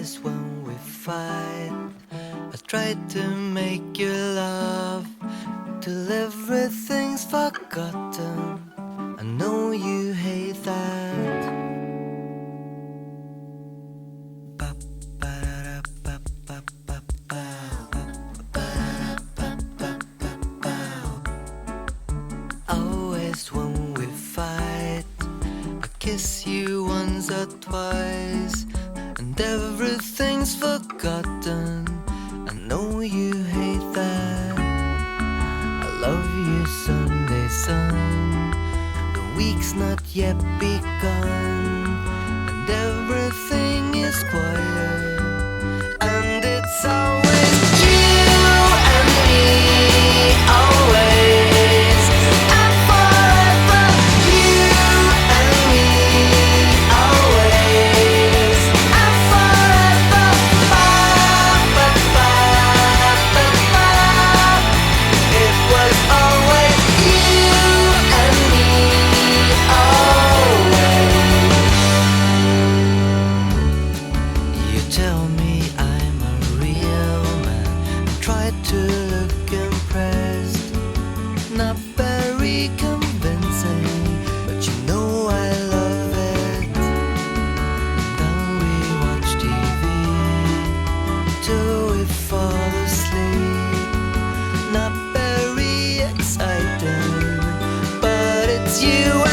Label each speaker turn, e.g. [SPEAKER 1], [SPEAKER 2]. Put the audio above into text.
[SPEAKER 1] Always when we fight, I try to make you laugh till everything's forgotten. I know you hate that. Always when we fight, I kiss you once or twice, everything's forgotten. I know you hate that. I love you, Sunday sun. The week's not yet begun, and everything is quiet. convincing, but you know I love it. Then we watch TV till we fall asleep. Not very exciting, but it's you.